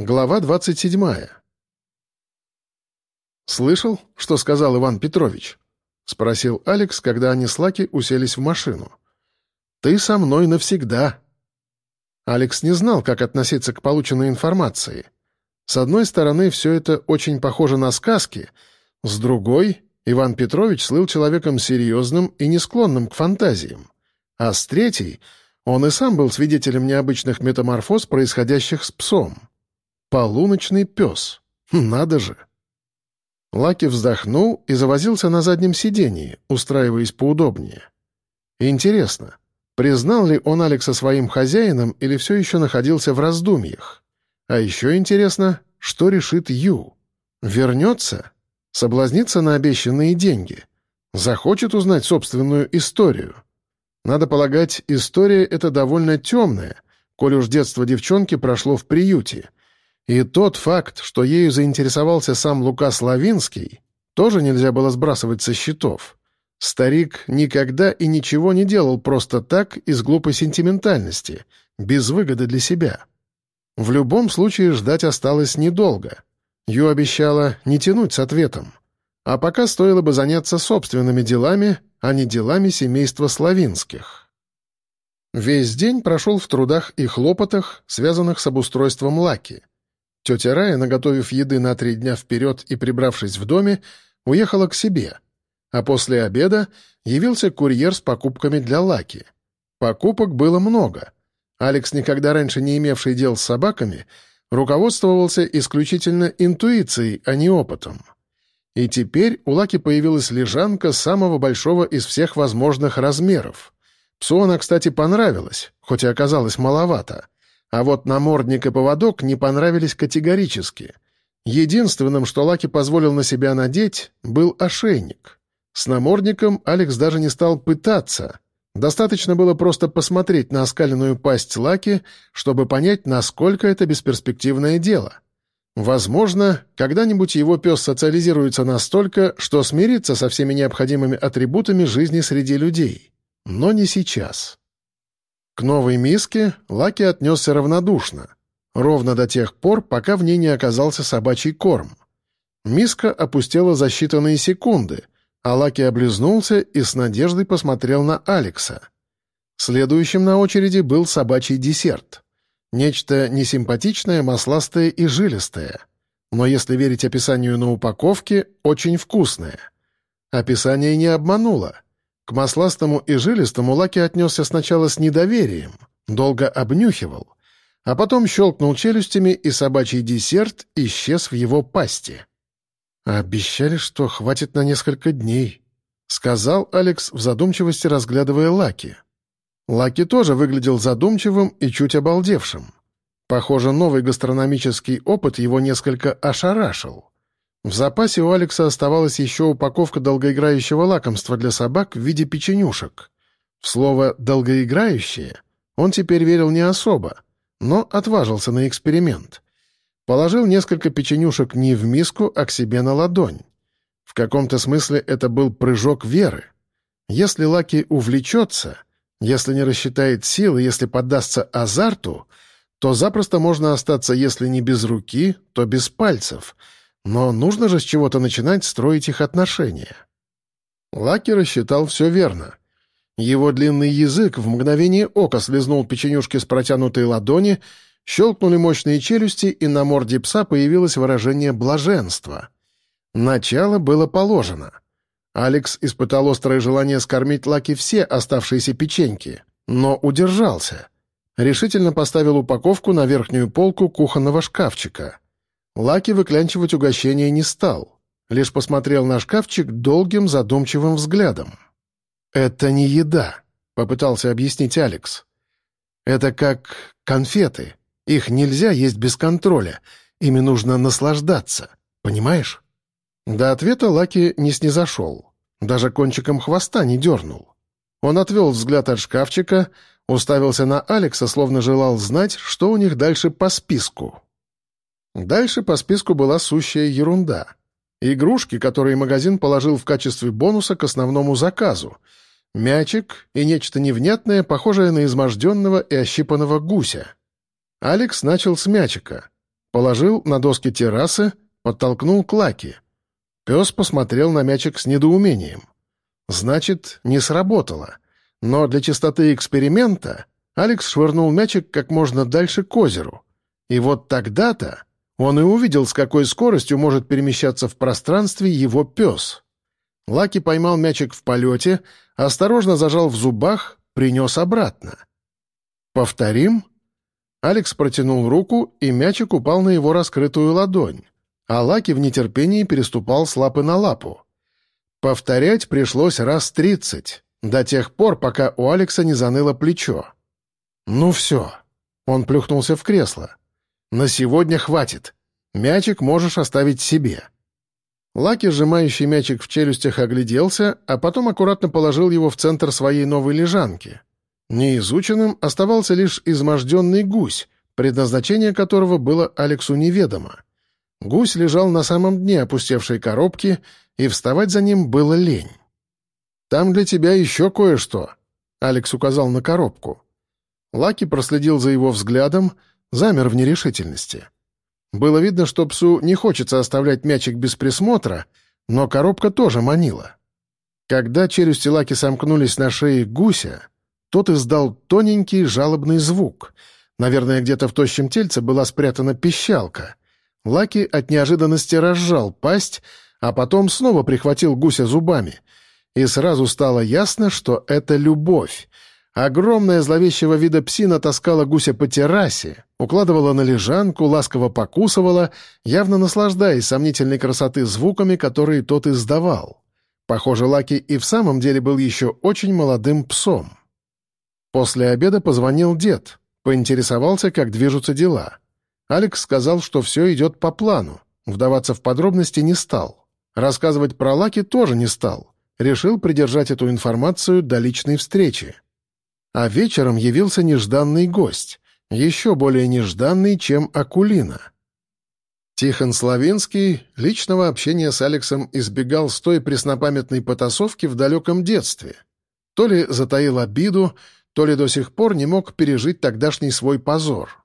Глава 27. «Слышал, что сказал Иван Петрович?» — спросил Алекс, когда они с Лаки уселись в машину. «Ты со мной навсегда». Алекс не знал, как относиться к полученной информации. С одной стороны, все это очень похоже на сказки, с другой — Иван Петрович слыл человеком серьезным и не склонным к фантазиям, а с третьей — он и сам был свидетелем необычных метаморфоз, происходящих с псом. Полуночный пес. Надо же. Лаки вздохнул и завозился на заднем сидении, устраиваясь поудобнее. Интересно, признал ли он Алекса своим хозяином или все еще находился в раздумьях? А еще интересно, что решит Ю? Вернется? Соблазнится на обещанные деньги? Захочет узнать собственную историю? Надо полагать, история эта довольно темная, коль уж детство девчонки прошло в приюте — и тот факт, что ею заинтересовался сам Лука Славинский, тоже нельзя было сбрасывать со счетов. Старик никогда и ничего не делал просто так из глупой сентиментальности, без выгоды для себя. В любом случае ждать осталось недолго. Ю обещала не тянуть с ответом. А пока стоило бы заняться собственными делами, а не делами семейства Славинских. Весь день прошел в трудах и хлопотах, связанных с обустройством Лаки — Тетя Рая, наготовив еды на три дня вперед и прибравшись в доме, уехала к себе, а после обеда явился курьер с покупками для Лаки. Покупок было много. Алекс, никогда раньше не имевший дел с собаками, руководствовался исключительно интуицией, а не опытом. И теперь у Лаки появилась лежанка самого большого из всех возможных размеров. Псу она, кстати, понравилась, хоть и оказалась маловато — а вот намордник и поводок не понравились категорически. Единственным, что Лаки позволил на себя надеть, был ошейник. С намордником Алекс даже не стал пытаться. Достаточно было просто посмотреть на оскаленную пасть Лаки, чтобы понять, насколько это бесперспективное дело. Возможно, когда-нибудь его пес социализируется настолько, что смирится со всеми необходимыми атрибутами жизни среди людей. Но не сейчас. К новой миске Лаки отнесся равнодушно, ровно до тех пор, пока в ней не оказался собачий корм. Миска опустела за считанные секунды, а Лаки облизнулся и с надеждой посмотрел на Алекса. Следующим на очереди был собачий десерт. Нечто несимпатичное, масластое и жилистое. Но если верить описанию на упаковке, очень вкусное. Описание не обмануло — к масластому и жилистому Лаки отнесся сначала с недоверием, долго обнюхивал, а потом щелкнул челюстями, и собачий десерт исчез в его пасти. «Обещали, что хватит на несколько дней», — сказал Алекс в задумчивости, разглядывая Лаки. Лаки тоже выглядел задумчивым и чуть обалдевшим. Похоже, новый гастрономический опыт его несколько ошарашил. В запасе у Алекса оставалась еще упаковка долгоиграющего лакомства для собак в виде печенюшек. В слово «долгоиграющее» он теперь верил не особо, но отважился на эксперимент. Положил несколько печенюшек не в миску, а к себе на ладонь. В каком-то смысле это был прыжок веры. Если Лаки увлечется, если не рассчитает силы, если поддастся азарту, то запросто можно остаться, если не без руки, то без пальцев — но нужно же с чего-то начинать строить их отношения. Лаки рассчитал все верно. Его длинный язык в мгновение ока слезнул печенюшки с протянутой ладони, щелкнули мощные челюсти, и на морде пса появилось выражение блаженства. Начало было положено. Алекс испытал острое желание скормить Лаки все оставшиеся печеньки, но удержался. Решительно поставил упаковку на верхнюю полку кухонного шкафчика — Лаки выклянчивать угощение не стал, лишь посмотрел на шкафчик долгим задумчивым взглядом. «Это не еда», — попытался объяснить Алекс. «Это как конфеты. Их нельзя есть без контроля. Ими нужно наслаждаться. Понимаешь?» До ответа Лаки не снизошел. Даже кончиком хвоста не дернул. Он отвел взгляд от шкафчика, уставился на Алекса, словно желал знать, что у них дальше по списку. Дальше по списку была сущая ерунда. Игрушки, которые магазин положил в качестве бонуса к основному заказу. Мячик и нечто невнятное, похожее на изможденного и ощипанного гуся. Алекс начал с мячика. Положил на доски террасы, подтолкнул к Лаки. Пес посмотрел на мячик с недоумением. Значит, не сработало. Но для чистоты эксперимента Алекс швырнул мячик как можно дальше к озеру. И вот тогда-то он и увидел, с какой скоростью может перемещаться в пространстве его пес. Лаки поймал мячик в полете, осторожно зажал в зубах, принес обратно. «Повторим?» Алекс протянул руку, и мячик упал на его раскрытую ладонь, а Лаки в нетерпении переступал с лапы на лапу. Повторять пришлось раз тридцать, до тех пор, пока у Алекса не заныло плечо. «Ну все». Он плюхнулся в кресло. «На сегодня хватит. Мячик можешь оставить себе». Лаки, сжимающий мячик в челюстях, огляделся, а потом аккуратно положил его в центр своей новой лежанки. Неизученным оставался лишь изможденный гусь, предназначение которого было Алексу неведомо. Гусь лежал на самом дне опустевшей коробки, и вставать за ним было лень. «Там для тебя еще кое-что», — Алекс указал на коробку. Лаки проследил за его взглядом, замер в нерешительности. Было видно, что псу не хочется оставлять мячик без присмотра, но коробка тоже манила. Когда челюсти Лаки сомкнулись на шее гуся, тот издал тоненький жалобный звук. Наверное, где-то в тощем тельце была спрятана пищалка. Лаки от неожиданности разжал пасть, а потом снова прихватил гуся зубами. И сразу стало ясно, что это любовь. Огромная зловещего вида псина таскала гуся по террасе, укладывала на лежанку, ласково покусывала, явно наслаждаясь сомнительной красоты звуками, которые тот издавал. Похоже, Лаки и в самом деле был еще очень молодым псом. После обеда позвонил дед, поинтересовался, как движутся дела. Алекс сказал, что все идет по плану, вдаваться в подробности не стал. Рассказывать про Лаки тоже не стал. Решил придержать эту информацию до личной встречи. А вечером явился нежданный гость, еще более нежданный, чем Акулина. Тихон Славинский личного общения с Алексом избегал с той преснопамятной потасовки в далеком детстве. То ли затаил обиду, то ли до сих пор не мог пережить тогдашний свой позор.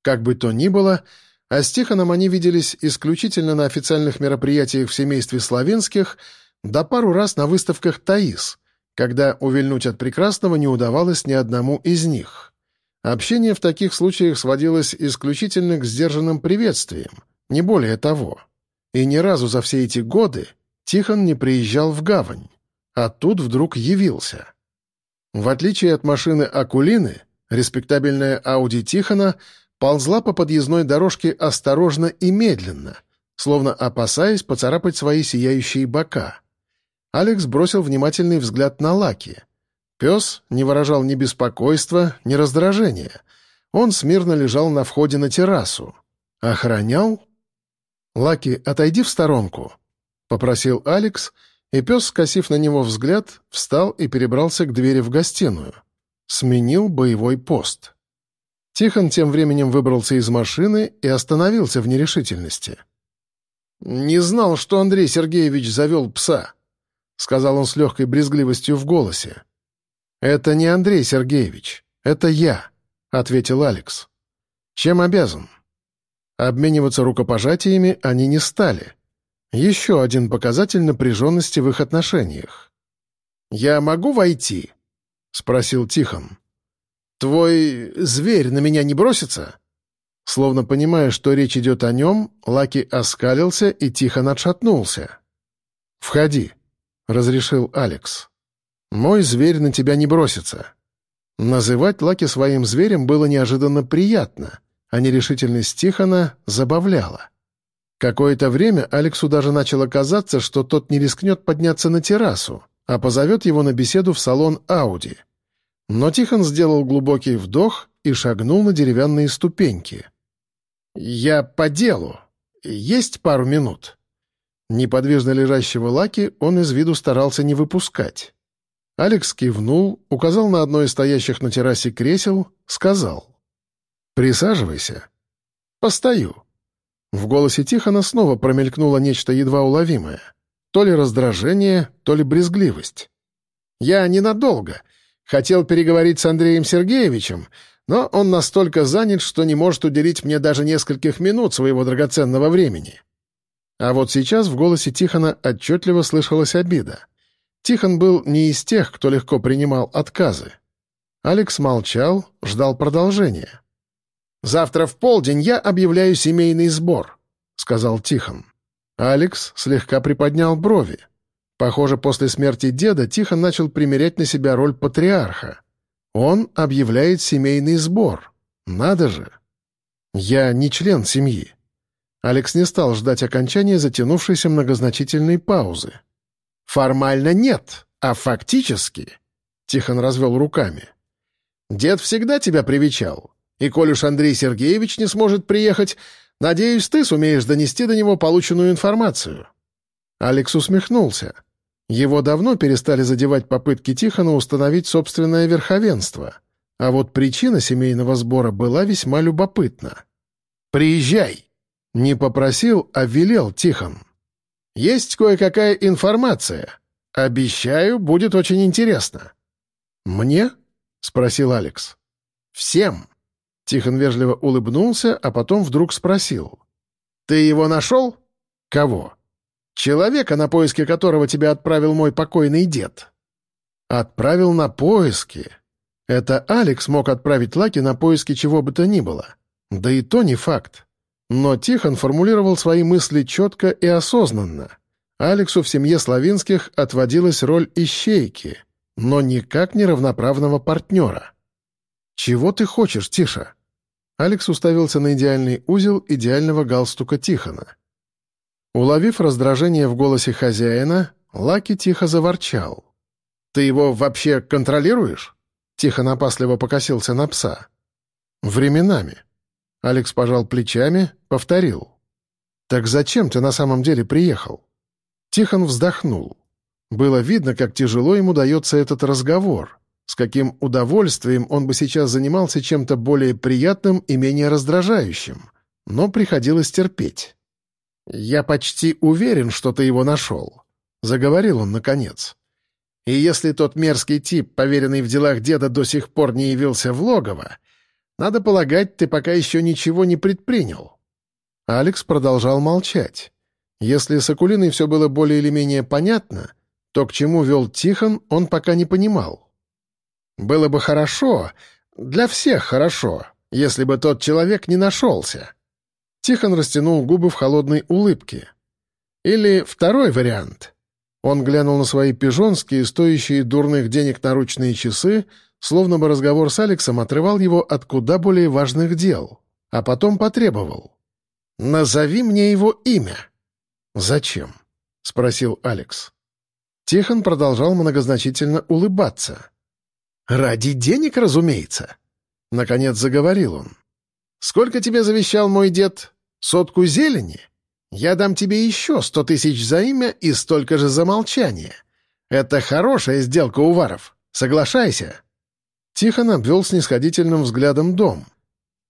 Как бы то ни было, а с Тихоном они виделись исключительно на официальных мероприятиях в семействе Славинских, да пару раз на выставках «Таис», когда увильнуть от прекрасного не удавалось ни одному из них. Общение в таких случаях сводилось исключительно к сдержанным приветствиям, не более того. И ни разу за все эти годы Тихон не приезжал в гавань, а тут вдруг явился. В отличие от машины Акулины, респектабельная Ауди Тихона ползла по подъездной дорожке осторожно и медленно, словно опасаясь поцарапать свои сияющие бока. Алекс бросил внимательный взгляд на Лаки. Пес не выражал ни беспокойства, ни раздражения. Он смирно лежал на входе на террасу. Охранял? «Лаки, отойди в сторонку», — попросил Алекс — и пес, скосив на него взгляд, встал и перебрался к двери в гостиную. Сменил боевой пост. Тихон тем временем выбрался из машины и остановился в нерешительности. «Не знал, что Андрей Сергеевич завел пса», — сказал он с легкой брезгливостью в голосе. «Это не Андрей Сергеевич, это я», — ответил Алекс. «Чем обязан?» Обмениваться рукопожатиями они не стали — еще один показатель напряженности в их отношениях. «Я могу войти?» — спросил Тихон. «Твой зверь на меня не бросится?» Словно понимая, что речь идет о нем, Лаки оскалился и Тихон отшатнулся. «Входи», — разрешил Алекс. «Мой зверь на тебя не бросится». Называть Лаки своим зверем было неожиданно приятно, а нерешительность Тихона забавляла. Какое-то время Алексу даже начало казаться, что тот не рискнет подняться на террасу, а позовет его на беседу в салон Ауди. Но Тихон сделал глубокий вдох и шагнул на деревянные ступеньки. «Я по делу. Есть пару минут?» Неподвижно лежащего Лаки он из виду старался не выпускать. Алекс кивнул, указал на одно из стоящих на террасе кресел, сказал. «Присаживайся». «Постою». В голосе Тихона снова промелькнуло нечто едва уловимое. То ли раздражение, то ли брезгливость. «Я ненадолго. Хотел переговорить с Андреем Сергеевичем, но он настолько занят, что не может уделить мне даже нескольких минут своего драгоценного времени». А вот сейчас в голосе Тихона отчетливо слышалась обида. Тихон был не из тех, кто легко принимал отказы. Алекс молчал, ждал продолжения. «Завтра в полдень я объявляю семейный сбор», — сказал Тихон. Алекс слегка приподнял брови. Похоже, после смерти деда Тихон начал примерять на себя роль патриарха. Он объявляет семейный сбор. Надо же. Я не член семьи. Алекс не стал ждать окончания затянувшейся многозначительной паузы. «Формально нет, а фактически...» Тихон развел руками. «Дед всегда тебя привечал. И коль уж Андрей Сергеевич не сможет приехать, надеюсь, ты сумеешь донести до него полученную информацию». Алекс усмехнулся. Его давно перестали задевать попытки Тихона установить собственное верховенство. А вот причина семейного сбора была весьма любопытна. «Приезжай!» Не попросил, а велел Тихон. «Есть кое-какая информация. Обещаю, будет очень интересно». «Мне?» — спросил Алекс. «Всем». Тихон вежливо улыбнулся, а потом вдруг спросил. «Ты его нашел?» «Кого?» «Человека, на поиски которого тебя отправил мой покойный дед». «Отправил на поиски?» Это Алекс мог отправить Лаки на поиски чего бы то ни было. Да и то не факт. Но Тихон формулировал свои мысли четко и осознанно. Алексу в семье Славинских отводилась роль ищейки, но никак не равноправного партнера. «Чего ты хочешь, Тиша?» Алекс уставился на идеальный узел идеального галстука Тихона. Уловив раздражение в голосе хозяина, Лаки тихо заворчал. «Ты его вообще контролируешь?» Тихон опасливо покосился на пса. «Временами», Алекс пожал плечами, повторил. «Так зачем ты на самом деле приехал?» Тихон вздохнул. Было видно, как тяжело ему дается этот разговор, с каким удовольствием он бы сейчас занимался чем-то более приятным и менее раздражающим, но приходилось терпеть. «Я почти уверен, что ты его нашел», — заговорил он наконец. «И если тот мерзкий тип, поверенный в делах деда, до сих пор не явился в логово, надо полагать, ты пока еще ничего не предпринял». Алекс продолжал молчать. Если с Акулиной все было более или менее понятно, то к чему вел Тихон, он пока не понимал. «Было бы хорошо, для всех хорошо, если бы тот человек не нашелся». Тихон растянул губы в холодной улыбке. «Или второй вариант». Он глянул на свои пижонские, стоящие дурных денег наручные часы, словно бы разговор с Алексом отрывал его от куда более важных дел, а потом потребовал. «Назови мне его имя». «Зачем?» — спросил Алекс. Тихон продолжал многозначительно улыбаться. «Ради денег, разумеется», — наконец заговорил он. «Сколько тебе завещал мой дед? Сотку зелени? Я дам тебе еще сто тысяч за имя и столько же за молчание. Это хорошая сделка, Уваров. Соглашайся». Тихон обвел снисходительным взглядом дом.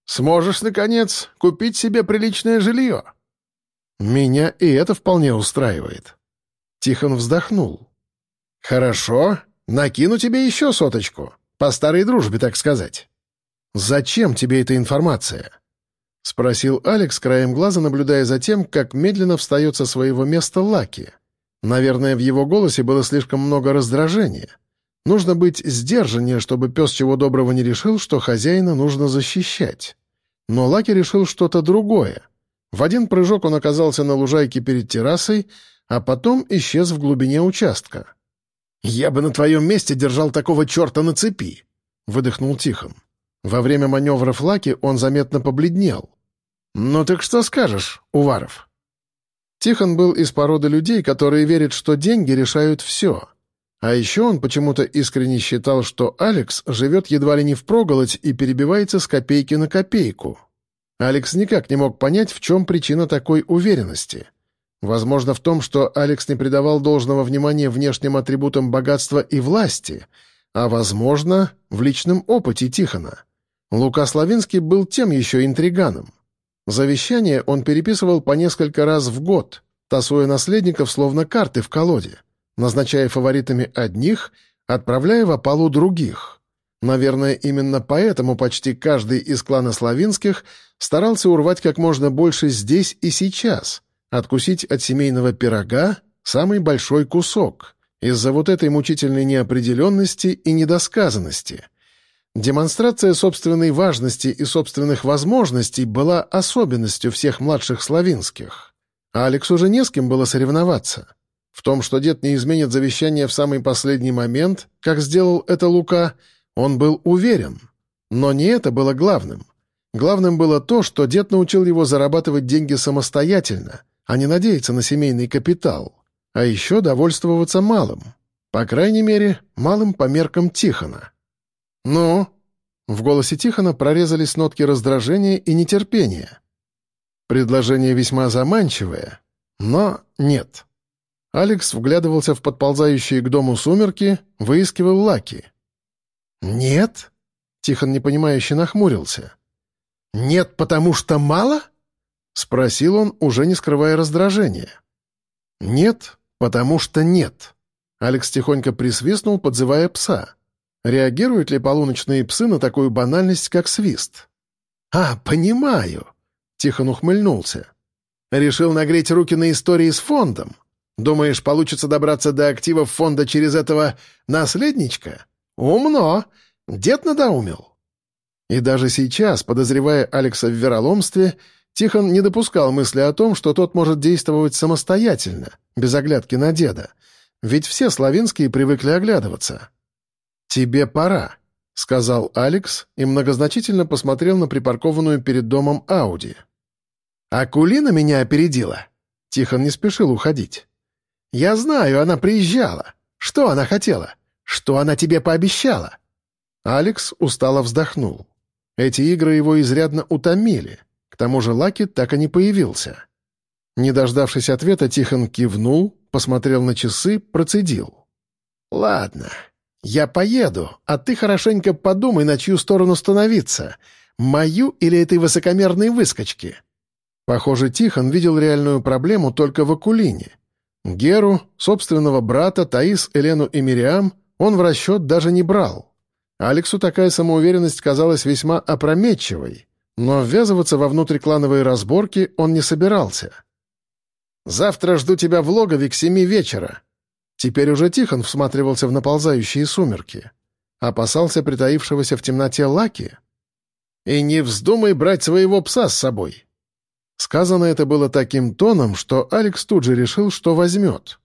«Сможешь, наконец, купить себе приличное жилье?» «Меня и это вполне устраивает». Тихон вздохнул. «Хорошо, накину тебе еще соточку. По старой дружбе, так сказать». «Зачем тебе эта информация?» — спросил Алекс, краем глаза наблюдая за тем, как медленно встает со своего места Лаки. Наверное, в его голосе было слишком много раздражения. Нужно быть сдержаннее, чтобы пес чего доброго не решил, что хозяина нужно защищать. Но Лаки решил что-то другое. В один прыжок он оказался на лужайке перед террасой, а потом исчез в глубине участка. «Я бы на твоем месте держал такого черта на цепи!» — выдохнул Тихон. Во время маневров Лаки он заметно побледнел. «Ну так что скажешь, Уваров?» Тихон был из породы людей, которые верят, что деньги решают все — а еще он почему-то искренне считал, что Алекс живет едва ли не впроголодь и перебивается с копейки на копейку. Алекс никак не мог понять, в чем причина такой уверенности. Возможно, в том, что Алекс не придавал должного внимания внешним атрибутам богатства и власти, а, возможно, в личном опыте Тихона. Лука Славинский был тем еще интриганом. Завещание он переписывал по несколько раз в год, тасуя наследников словно карты в колоде назначая фаворитами одних, отправляя в опалу других. Наверное, именно поэтому почти каждый из клана Славинских старался урвать как можно больше здесь и сейчас, откусить от семейного пирога самый большой кусок, из-за вот этой мучительной неопределенности и недосказанности. Демонстрация собственной важности и собственных возможностей была особенностью всех младших славинских. А Алексу же не с кем было соревноваться. В том, что дед не изменит завещание в самый последний момент, как сделал это Лука, он был уверен. Но не это было главным. Главным было то, что дед научил его зарабатывать деньги самостоятельно, а не надеяться на семейный капитал. А еще довольствоваться малым. По крайней мере, малым по меркам Тихона. «Ну?» В голосе Тихона прорезались нотки раздражения и нетерпения. Предложение весьма заманчивое, но нет. Алекс вглядывался в подползающие к дому сумерки, выискивал Лаки. «Нет?» — Тихон непонимающе нахмурился. «Нет, потому что мало?» — спросил он, уже не скрывая раздражения. «Нет, потому что нет». Алекс тихонько присвистнул, подзывая пса. Реагируют ли полуночные псы на такую банальность, как свист? «А, понимаю!» — Тихон ухмыльнулся. «Решил нагреть руки на истории с фондом?» Думаешь, получится добраться до активов фонда через этого наследничка? Умно. Дед надоумил. И даже сейчас, подозревая Алекса в вероломстве, Тихон не допускал мысли о том, что тот может действовать самостоятельно, без оглядки на деда. Ведь все славянские привыкли оглядываться. «Тебе пора», — сказал Алекс и многозначительно посмотрел на припаркованную перед домом Ауди. «Акулина меня опередила». Тихон не спешил уходить. «Я знаю, она приезжала. Что она хотела? Что она тебе пообещала?» Алекс устало вздохнул. Эти игры его изрядно утомили. К тому же Лаки так и не появился. Не дождавшись ответа, Тихон кивнул, посмотрел на часы, процедил. «Ладно, я поеду, а ты хорошенько подумай, на чью сторону становиться. Мою или этой высокомерной выскочки?» Похоже, Тихон видел реальную проблему только в Акулине — Геру, собственного брата, Таис, Элену и Мириам он в расчет даже не брал. Алексу такая самоуверенность казалась весьма опрометчивой, но ввязываться во внутриклановые разборки он не собирался. «Завтра жду тебя в логове к семи вечера». Теперь уже Тихон всматривался в наползающие сумерки. Опасался притаившегося в темноте Лаки. «И не вздумай брать своего пса с собой. Сказано это было таким тоном, что Алекс тут же решил, что возьмет.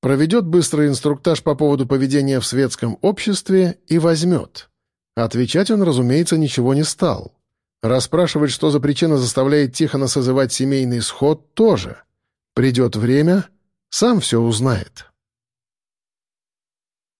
Проведет быстрый инструктаж по поводу поведения в светском обществе и возьмет. Отвечать он, разумеется, ничего не стал. Расспрашивать, что за причина заставляет Тихона созывать семейный сход, тоже. Придет время, сам все узнает.